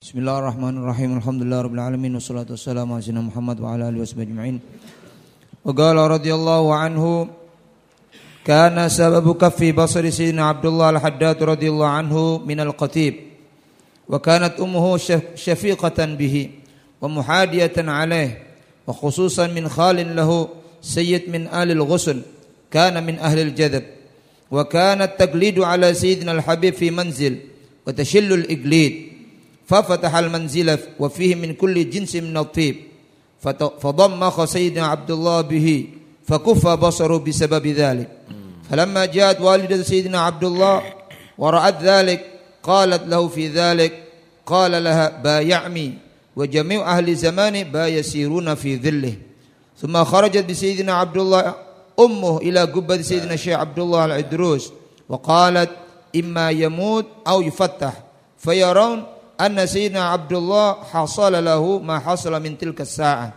بسم الله الرحمن الرحيم الحمد لله رب العالمين والصلاة والسلام على سيدنا محمد وعلى آله وصحبه أجمعين وقال رضي الله عنه كان سبب كف بصر سيدنا عبد الله الحداد رضي الله عنه من القتيب وكانت أمه شفيقة به ومحادية عليه وخصوصا من خال له سيد من آل الغسل كان من أهل الجذب وكان التقليد على سيدنا الحبيب في منزل وتشل الإقليد ففتح المنزل وفيه من كل جنس من الطيب. فضمخ سيدنا عبد الله به فكف بصره بسبب ذلك. فلما جاءت والدة سيدنا عبد الله ورأت ذلك قالت له في ذلك قال لها بايعمي وجميع أهل زمانه با يسيرون في ظله. ثم خرجت بسيدنا عبد الله أمه إلى قبة سيدنا الشيخ عبد الله العدروس وقالت إما يموت أو يفتح. فيرون أن سيدنا عبد الله حصل له ما حصل من تلك الساعة.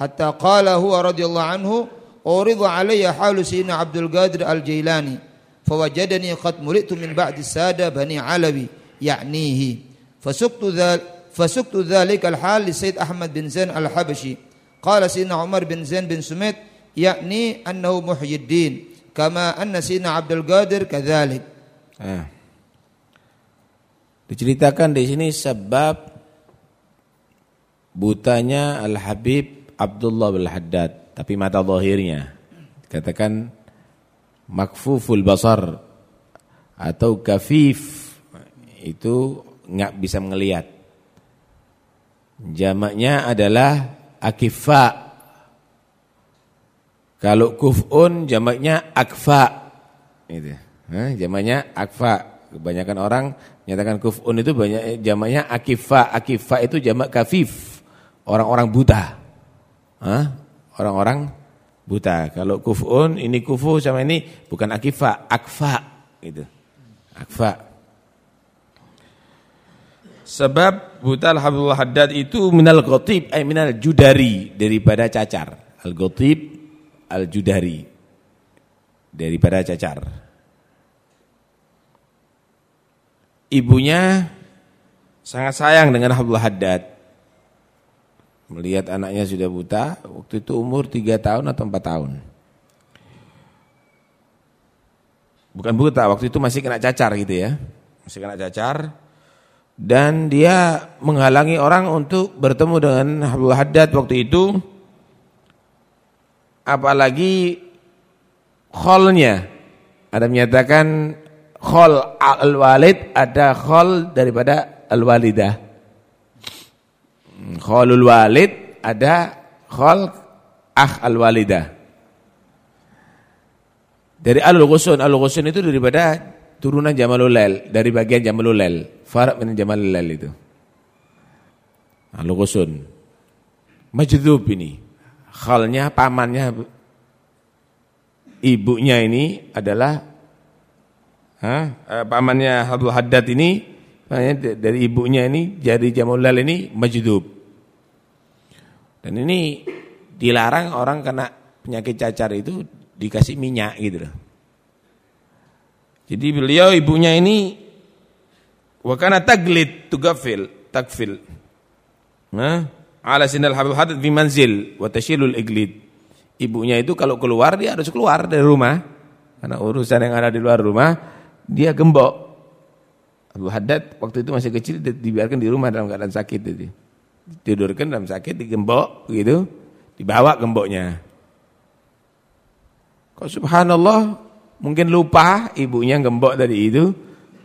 حتى قال هو رضي الله عنه أورض علي حال سيدنا عبد القادر الجيلاني فوجدني قد ملئت من بعد السادة بني علوي يعنيه. فسكت ذلك فسكت ذلك الحال لسيد أحمد بن زين الحبشي. قال سيدنا عمر بن زين بن سميت يعني أنه محيي الدين كما أن سيدنا عبد القادر كذلك. آه. Diceritakan di sini sebab butanya Al-Habib Abdullah bin Haddad, tapi mata zahirnya. Katakan makfuful basar atau kafif itu enggak bisa melihat. Jamaknya adalah akifa. Kalau kufun jamaknya akfa. Itu. Jamaknya akfa. Kebanyakan orang menyatakan kufun itu banyak jamaknya akifa. Akifa itu jamak kafif. Orang-orang buta. Orang-orang buta. Kalau kufun ini kufu sama ini bukan akifa, akfa gitu. Akfa. Sebab buta al-Habibullah Haddad itu minal ghatib ay minal judari daripada cacar. Al-ghatib al-judari daripada cacar. Ibunya sangat sayang dengan Abdullah Haddad. Melihat anaknya sudah buta, waktu itu umur 3 tahun atau 4 tahun. Bukan buta, waktu itu masih kena cacar gitu ya. Masih kena cacar. Dan dia menghalangi orang untuk bertemu dengan Abdullah Haddad waktu itu. Apalagi kholnya. Ada menyatakan khol al-walid ada khol daripada al-walidah. Kholul walid ada khol ah al-walidah. Dari al-ghusun, al-ghusun itu daripada turunan Jamalul Lail, dari bagian Jamalul Lail. Farak min Jamalul Lail itu. Al-ghusun. Majdhub ini. Khalnya pamannya ibunya ini adalah eh, pamannya Abdul Haddad ini dari ibunya ini jadi Jamulal ini majdub. Dan ini dilarang orang kena penyakit cacar itu dikasih minyak gitu loh. Jadi beliau ibunya ini wakana taglid tugafil takfil. Nah, ala sinal Habib Haddad fi manzil wa tashilul iglid. Ibunya itu kalau keluar dia harus keluar dari rumah. Karena urusan yang ada di luar rumah dia gembok. Abu Haddad waktu itu masih kecil dibiarkan di rumah dalam keadaan sakit itu. Tidurkan dalam sakit digembok gitu, dibawa gemboknya. Kok subhanallah mungkin lupa ibunya gembok tadi itu.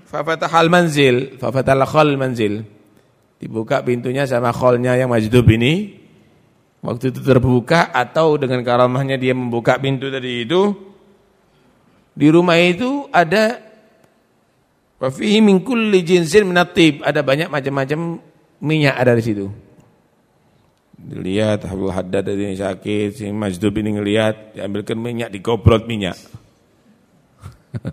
Fafatahal manzil, fafatal khal manzil. Dibuka pintunya sama kholnya yang majdub ini. Waktu itu terbuka atau dengan karamahnya dia membuka pintu tadi itu. Di rumah itu ada Wa fihi min kulli jinsin minatib. Ada banyak macam-macam minyak ada di situ. Dilihat Abdul Haddad ini sakit, si Majdub ini ngelihat, diambilkan minyak, digobrot minyak.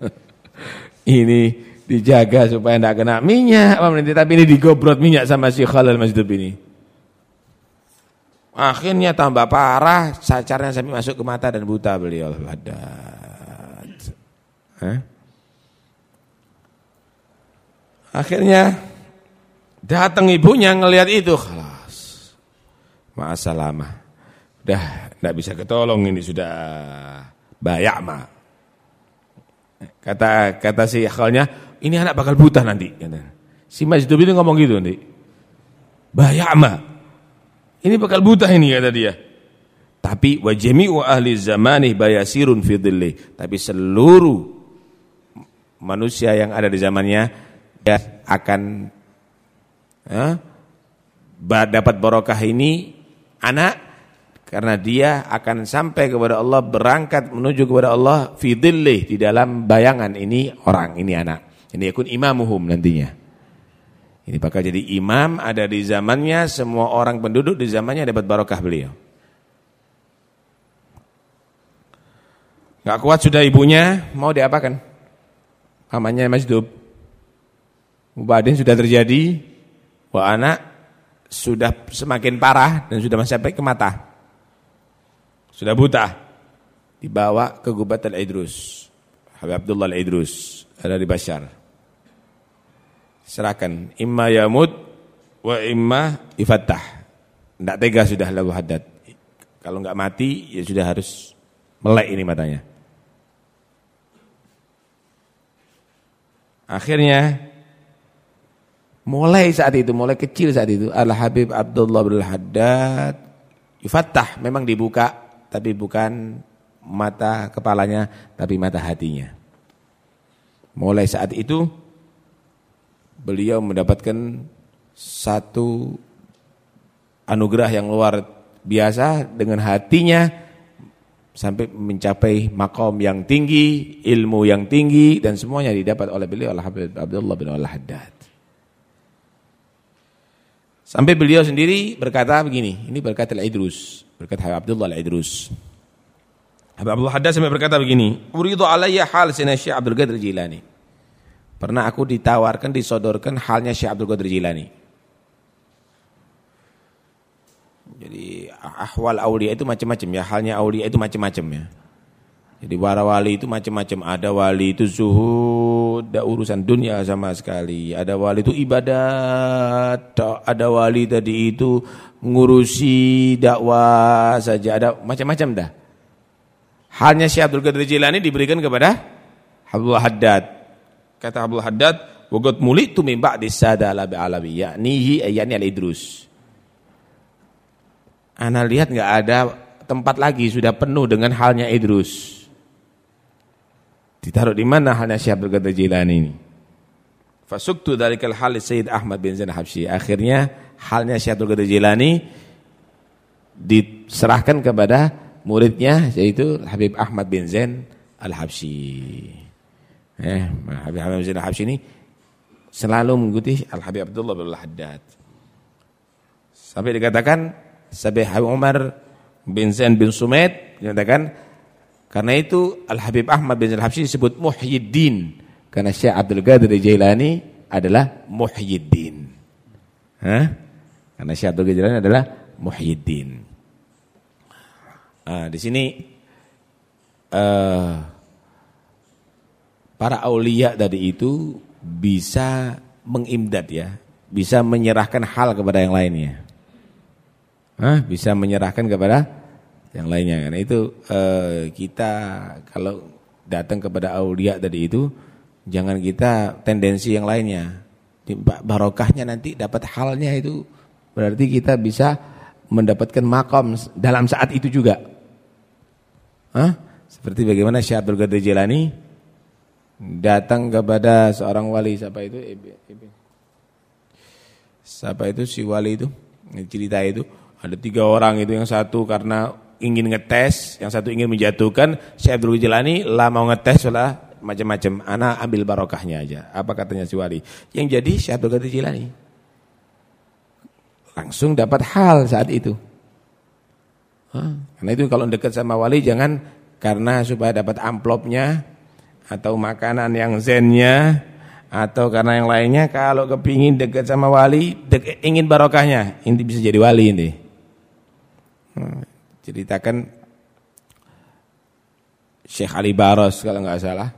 ini dijaga supaya tidak kena minyak, tapi ini digobrot minyak sama si Khalil Majdub ini. Akhirnya tambah parah, sacarnya sampai masuk ke mata dan buta beliau Haddad. Hah? Akhirnya Datang ibunya ngelihat itu, kelas. Ma'asalamah. Udah enggak bisa ketolong ini sudah bayak mah. Kata kata si akhalnya, ini anak bakal buta nanti. Si Majdub itu ngomong gitu nanti. Bayak mah. Ini bakal buta ini kata dia. Tapi wa ahli zamanih bayasirun fi Tapi seluruh manusia yang ada di zamannya ya, akan ya, dapat barokah ini anak karena dia akan sampai kepada Allah berangkat menuju kepada Allah fi di dalam bayangan ini orang ini anak ini ikut imamuhum nantinya ini bakal jadi imam ada di zamannya semua orang penduduk di zamannya dapat barokah beliau Gak kuat sudah ibunya, mau diapakan? Pamannya Majdub. Mubadin sudah terjadi, wah anak sudah semakin parah dan sudah sampai ke mata. Sudah buta. Dibawa ke Gubat Al-Idrus. Habib Abdullah Al-Idrus ada di Bashar. Serahkan imma yamud wa imma ifattah. Tidak tega sudah lalu haddad. Kalau enggak mati ya sudah harus melek ini matanya. Akhirnya mulai saat itu, mulai kecil saat itu Al-Habib Abdullah bin Haddad Ifatah memang dibuka tapi bukan mata kepalanya tapi mata hatinya. Mulai saat itu beliau mendapatkan satu anugerah yang luar biasa dengan hatinya sampai mencapai makom yang tinggi, ilmu yang tinggi dan semuanya didapat oleh beliau Allah Habib Abdullah bin Al-Haddad. Sampai beliau sendiri berkata begini, ini berkata Al-Idrus, berkata Habib Abdullah Al-Idrus. Habib Abdullah Haddad sampai berkata begini, "Uridu alayya hal sina Syekh Abdul Qadir Jilani." Pernah aku ditawarkan, disodorkan halnya Syekh Abdul Qadir Jilani. Jadi ahwal aulia itu macam-macam ya, halnya aulia itu macam-macam ya. Jadi para wali itu macam-macam. Ada wali itu zuhud, ada urusan dunia sama sekali. Ada wali itu ibadat, ada wali tadi itu ngurusi dakwah saja. Ada macam-macam dah. Halnya Syekh Abdul Qadir Jilani diberikan kepada Abdul Haddad. Kata Abdul Haddad, "Wa muli tu min ba'di sada ala bi'alawi." Yakni yakni al-Idrus. Ana lihat nggak ada tempat lagi sudah penuh dengan halnya Idrus. Ditaruh di mana halnya Syekh Abdul Qadir Jilani ini? Fasuktu dalikal hal Sayyid Ahmad bin Zain Habsyi. Akhirnya halnya Syekh Abdul Qadir Jilani diserahkan kepada muridnya yaitu Habib Ahmad bin Zain Al-Habsyi. Eh, Habib Ahmad bin Zain Al-Habsyi ini selalu mengikuti Al-Habib Abdullah bin Al-Haddad. Sampai dikatakan Sabih Umar bin Zain bin Sumaid menyatakan karena itu Al Habib Ahmad bin Al Habsyi disebut Muhyiddin karena Syekh Abdul Qadir Jailani adalah Muhyiddin. Hah? Karena Syekh Abdul Qadir Jailani adalah Muhyiddin. Nah, di sini uh, para aulia tadi itu bisa mengimdad ya, bisa menyerahkan hal kepada yang lainnya. Hah? bisa menyerahkan kepada yang lainnya. Karena itu eh, kita kalau datang kepada aulia tadi itu jangan kita tendensi yang lainnya. Barokahnya nanti dapat halnya itu berarti kita bisa mendapatkan makom dalam saat itu juga. Hah? Seperti bagaimana Syekh Abdul Jilani datang kepada seorang wali siapa itu? Siapa itu si wali itu? Cerita itu ada tiga orang itu yang satu karena ingin ngetes, yang satu ingin menjatuhkan. Syekh Abdul Jilani lah mau ngetes lah macam-macam. Anak ambil barokahnya aja. Apa katanya si wali? Yang jadi Syekh Abdul Jilani. Langsung dapat hal saat itu. Karena itu kalau dekat sama wali jangan karena supaya dapat amplopnya atau makanan yang zennya atau karena yang lainnya kalau kepingin dekat sama wali dek, ingin barokahnya ini bisa jadi wali ini Hmm, ceritakan Syekh Ali Baros kalau nggak salah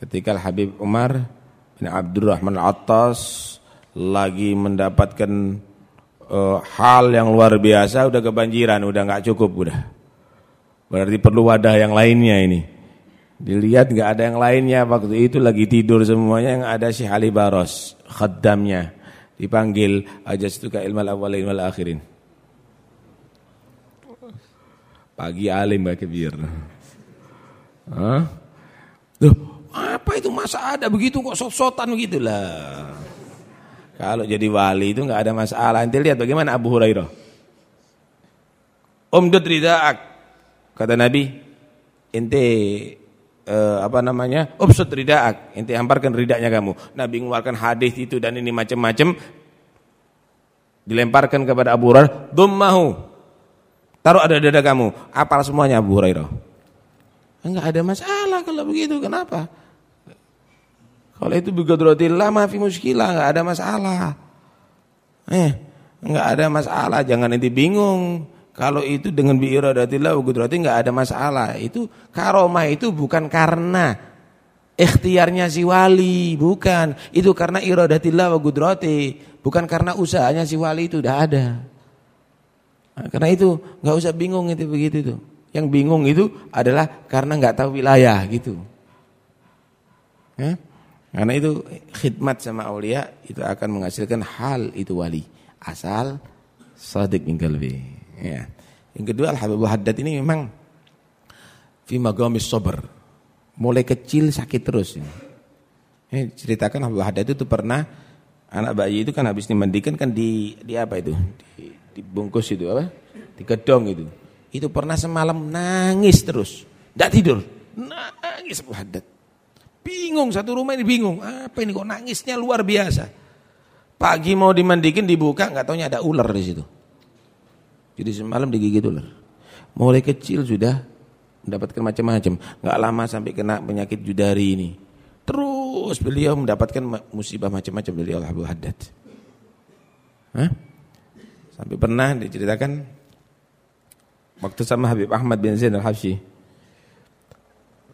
ketika Habib Umar bin Abdurrahman Al-Attas lagi mendapatkan uh, hal yang luar biasa udah kebanjiran, udah nggak cukup udah. Berarti perlu wadah yang lainnya ini. Dilihat nggak ada yang lainnya waktu itu lagi tidur semuanya yang ada Syekh Ali Baros, khaddamnya. Dipanggil ajas itu ke ilmal awal ilmal akhirin. Pagi alim baik kebir. Hah? Tuh, apa itu masa ada begitu kok sot-sotan begitulah. Kalau jadi wali itu nggak ada masalah. Nanti lihat bagaimana Abu Hurairah. Umdud rida'ak. Kata Nabi, ente uh, apa namanya? Ubsud rida'ak. Ente hamparkan ridaknya kamu. Nabi mengeluarkan hadis itu dan ini macam-macam dilemparkan kepada Abu Hurairah, "Dummahu." Taruh ada dada kamu. Apal semuanya Abu Hurairah. Enggak ada masalah kalau begitu. Kenapa? Kalau itu biqadratillah ma fi muskilah, enggak ada masalah. Eh, enggak ada masalah, jangan nanti bingung. Kalau itu dengan biiradatillah wa qudrati enggak ada masalah. Itu karomah itu bukan karena ikhtiarnya si wali, bukan. Itu karena iradatillah wa qudrati, bukan karena usahanya si wali itu udah ada. Nah, karena itu enggak usah bingung itu begitu itu. Yang bingung itu adalah karena enggak tahu wilayah gitu. Ya? Karena itu khidmat sama aulia itu akan menghasilkan hal itu wali. Asal sadiq min qalbi. Ya. Yang kedua Al-Habibul Haddad ini memang fi sabr. Mulai kecil sakit terus. Ya. Ini ceritakan Habibul Haddad itu pernah anak bayi itu kan habis dimandikan kan di di apa itu? Di, dibungkus itu apa? Di gedong itu. Itu pernah semalam nangis terus. Tidak tidur. Nangis Haddad. Bingung satu rumah ini bingung. Apa ini kok nangisnya luar biasa. Pagi mau dimandikin dibuka nggak taunya ada ular di situ. Jadi semalam digigit ular. Mulai kecil sudah mendapatkan macam-macam. Nggak lama sampai kena penyakit judari ini. Terus beliau mendapatkan musibah macam-macam dari Allah Abu Haddad. Hah? Sampai pernah diceritakan waktu sama Habib Ahmad bin Zain al-Habsyi.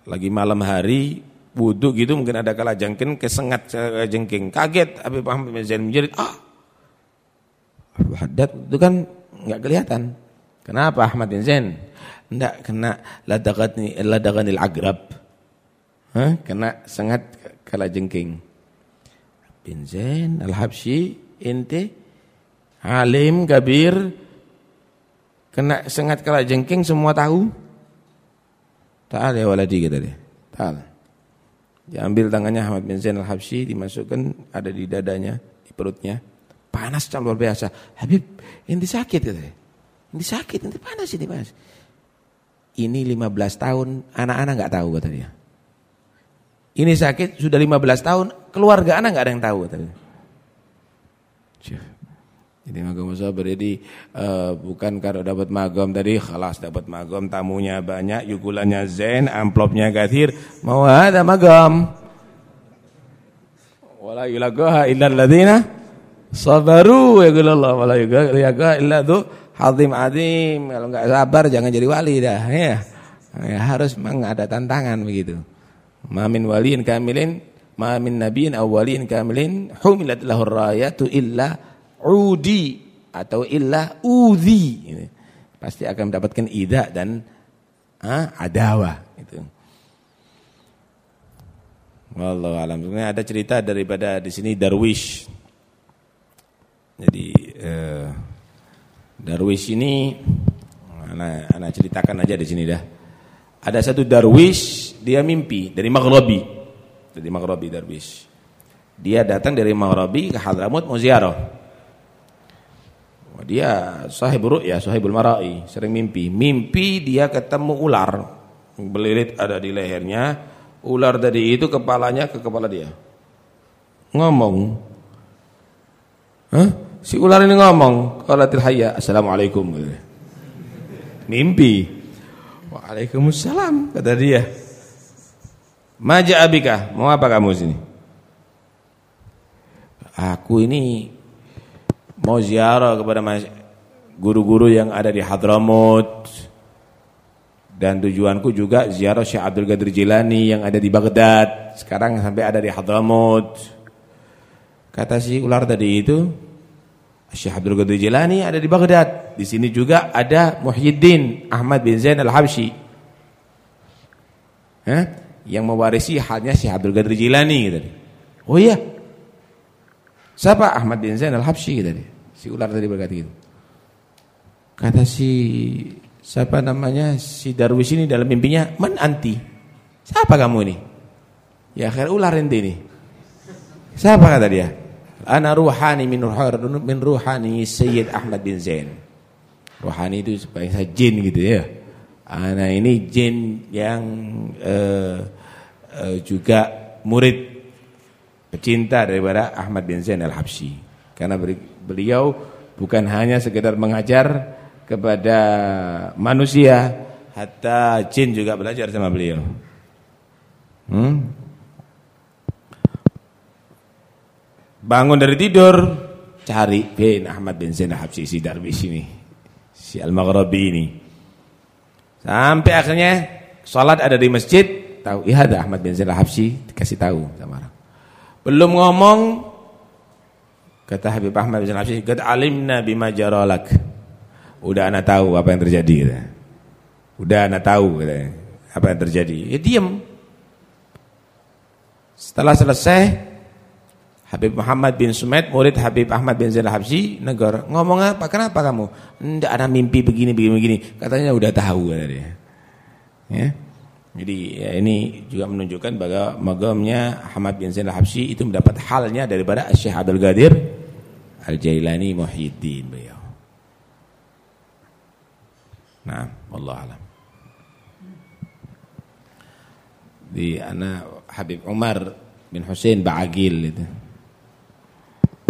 Lagi malam hari wudhu gitu mungkin ada kala jengking kesengat jengking. Kaget Habib Muhammad bin Zain menjerit ah! Haddad itu kan nggak kelihatan. Kenapa Ahmad bin Zain? Enggak kena ladagani ladaganil agrab Hah? kena sengat kala jengking. Bin Zain al-Habsyi ente alim kabir kena sengat kala jengking semua tahu tak ada waladi kata dia tak Diambil tangannya Ahmad bin Zain al-Habsyi, dimasukkan ada di dadanya, di perutnya. Panas campur luar biasa. Habib, ini sakit katanya. Ini sakit, ini panas ini panas. Ini 15 tahun, anak-anak nggak tahu kata dia. Ini sakit sudah 15 tahun, keluarga anak nggak ada yang tahu kata dia. Jadi magam sabar jadi uh, bukan kalau dapat magam tadi kelas dapat magam tamunya banyak yukulannya zen amplopnya gathir mau ada magam? Wala yulaqaha illa alladziina sabaru ya Allah wala yulaqaha illa dzu hadim adim. Kalau enggak sabar jangan jadi wali dah ya. ya harus memang ada tantangan begitu. Mamin waliin kamilin mamin nabiin awwalin kamilin humilat lahur rayatu illa udi atau illa udhi pasti akan mendapatkan ida dan ah, adawa itu. Wallahu alam. Ada cerita daripada di sini darwish. Jadi eh, darwish ini anak, anak ceritakan aja di sini dah. Ada satu darwish dia mimpi dari Maghribi. Dari Maghribi darwish. Dia datang dari Maghribi ke Hadramut mau. Dia sahib ya sahibul marai, sering mimpi. Mimpi dia ketemu ular. Belilit ada di lehernya. Ular tadi itu kepalanya ke kepala dia. Ngomong. Hah? Si ular ini ngomong, qalatil hayya, assalamualaikum. Mimpi. Waalaikumsalam kata dia. Maja abika, mau apa kamu sini? Aku ini mau ziarah kepada guru-guru yang ada di Hadramut dan tujuanku juga ziarah Syekh Abdul Qadir Jilani yang ada di Baghdad sekarang sampai ada di Hadramut Kata si ular tadi itu Syekh Abdul Qadir Jilani ada di Baghdad. Di sini juga ada Muhyiddin Ahmad bin Zain Al-Habsyi. Yang mewarisi halnya Syekh Abdul Qadir Jilani tadi. Oh iya. Siapa Ahmad bin Zain Al-Habsyi tadi? Si ular tadi berkata gitu. Kata si siapa namanya si Darwis ini dalam mimpinya, "Man anti?" Siapa kamu ini? Ya akhir ular ente ini. Siapa kata dia? Ana ruhani min min ruhani Sayyid Ahmad bin Zain. Ruhani itu sebagai jin gitu ya. Ana ini jin yang uh, uh, juga murid pecinta daripada Ahmad bin Zain al-Habsyi. Karena beliau bukan hanya sekedar mengajar kepada manusia, hatta jin juga belajar sama beliau. Hmm? Bangun dari tidur, cari bin Ahmad bin Zain Habsi si Darwish ini. Si Al-Maghribi ini. Sampai akhirnya salat ada di masjid, tahu iya ada Ahmad bin Zain Habsi dikasih tahu sama orang. Belum ngomong kata Habib Ahmad bin Habsi, "Qad alimna bima jaralak." Udah anak tahu apa yang terjadi kata. Udah anak tahu kata. Apa yang terjadi? Ya diam. Setelah selesai Habib Muhammad bin Sumed, murid Habib Ahmad bin Zainal Habsi, negara. Ngomong apa? Kenapa kamu? Tidak ada mimpi begini, begini, begini. Katanya udah tahu kata dia. Ya. Jadi ya ini juga menunjukkan bahwa magamnya Ahmad bin Zainal Habsi itu mendapat halnya daripada Syekh Abdul Qadir Al-Jailani Muhyiddin beliau. Nah, Allah alam. Di anak Habib Umar bin Hussein Ba'agil itu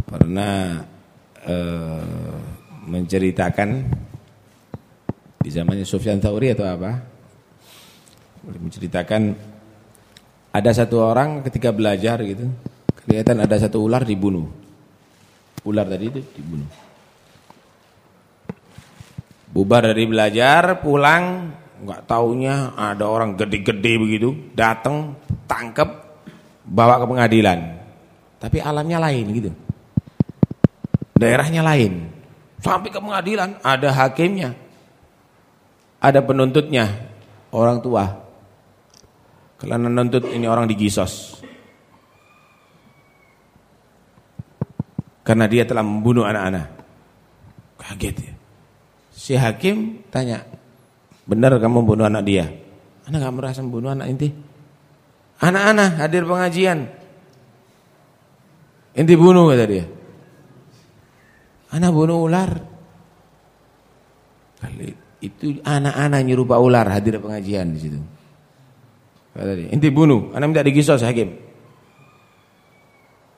pernah uh, menceritakan di zamannya Sufyan Thauri atau apa menceritakan ada satu orang ketika belajar gitu kelihatan ada satu ular dibunuh ular tadi itu dibunuh bubar dari belajar pulang nggak taunya ada orang gede-gede begitu datang tangkep bawa ke pengadilan tapi alamnya lain gitu daerahnya lain. Sampai ke pengadilan ada hakimnya. Ada penuntutnya, orang tua. Karena menuntut ini orang digisos. Karena dia telah membunuh anak-anak. Kaget ya. Si hakim tanya, benar kamu membunuh anak dia? Anak gak merasa membunuh anak inti? Anak-anak hadir pengajian. Inti bunuh kata dia. Anak bunuh ular. Kali itu anak-anak nyerupa ular hadir pengajian di situ. Kata dia, inti bunuh, anak minta digisos hakim.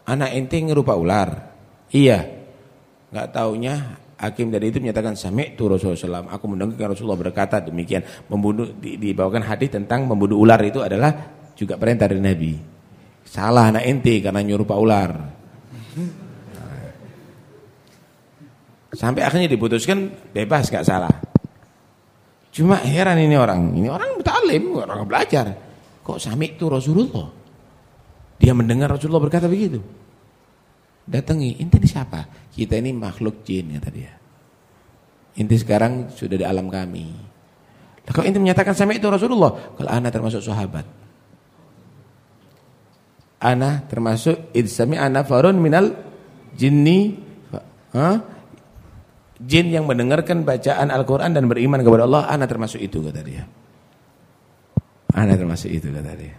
Anak inti nyerupa ular. Iya. Enggak taunya hakim dari itu menyatakan sami tu Rasulullah SAW. Aku mendengar Rasulullah berkata demikian. Membunuh di, dibawakan hadis tentang membunuh ular itu adalah juga perintah dari Nabi. Salah anak inti karena nyerupa ular. Sampai akhirnya diputuskan bebas gak salah. Cuma heran ini orang, ini orang bertalim, orang belajar. Kok sami itu Rasulullah? Dia mendengar Rasulullah berkata begitu. Datangi, inti ini siapa? Kita ini makhluk jin kata dia. Inti sekarang sudah di alam kami. Kalau inti menyatakan sami itu Rasulullah, kalau ana termasuk sahabat. Ana termasuk idsami ana farun minal jinni ha? jin yang mendengarkan bacaan Al-Quran dan beriman kepada Allah, anak termasuk itu kata dia. Anak termasuk itu kata dia.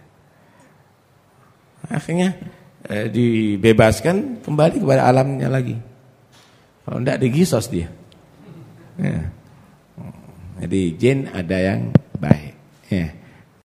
Akhirnya eh, dibebaskan kembali kepada alamnya lagi. Kalau tidak digisos dia. Ya. Jadi jin ada yang baik. Ya.